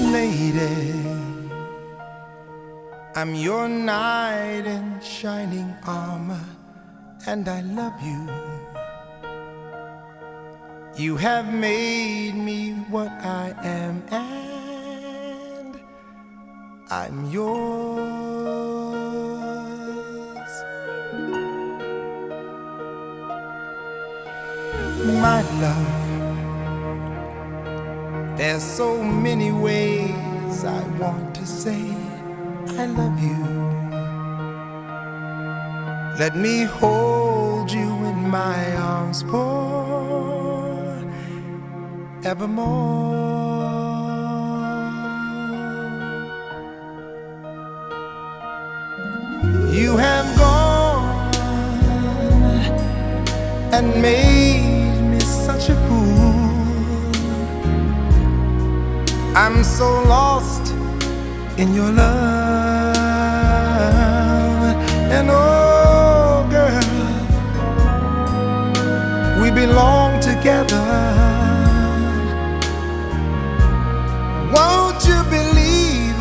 lady. I'm your knight in shining armor, and I love you. You have made me what I am, and I'm yours. My love. There's so many ways I want to say I love you. Let me hold you in my arms for evermore. You have gone and made I'm so lost in your love. And oh, girl, we belong together. Won't you believe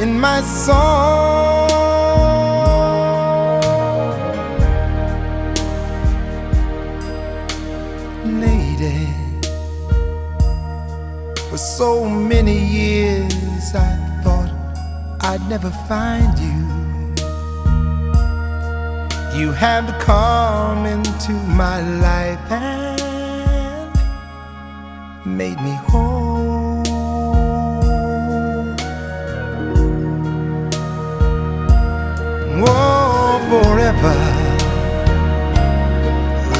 in my song? Lady. For so many years, I thought I'd never find you. You have come into my life and made me whole. Oh, forever.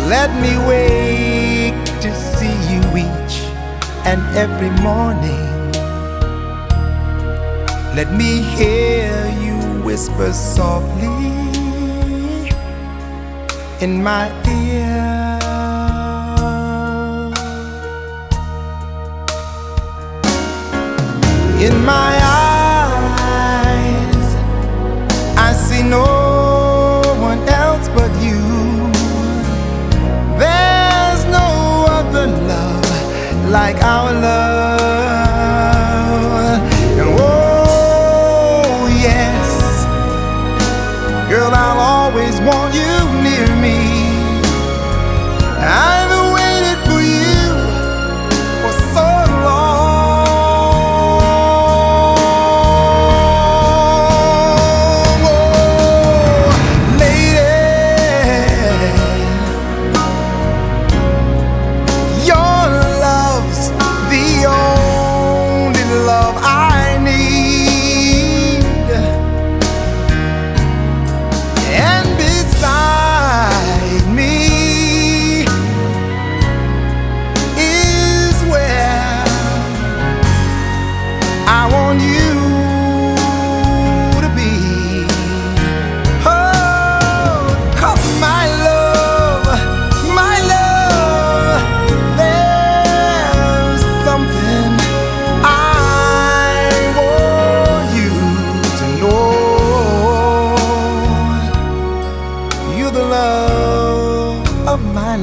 Let me wake and every morning. Let me hear you whisper softly in my ear. In my like our love.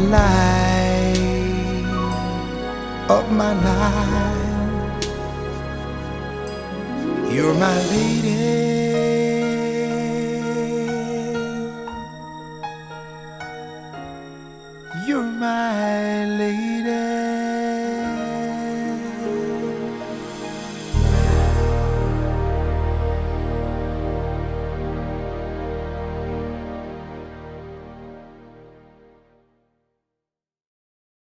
Life, of my life. You're my lady. You're my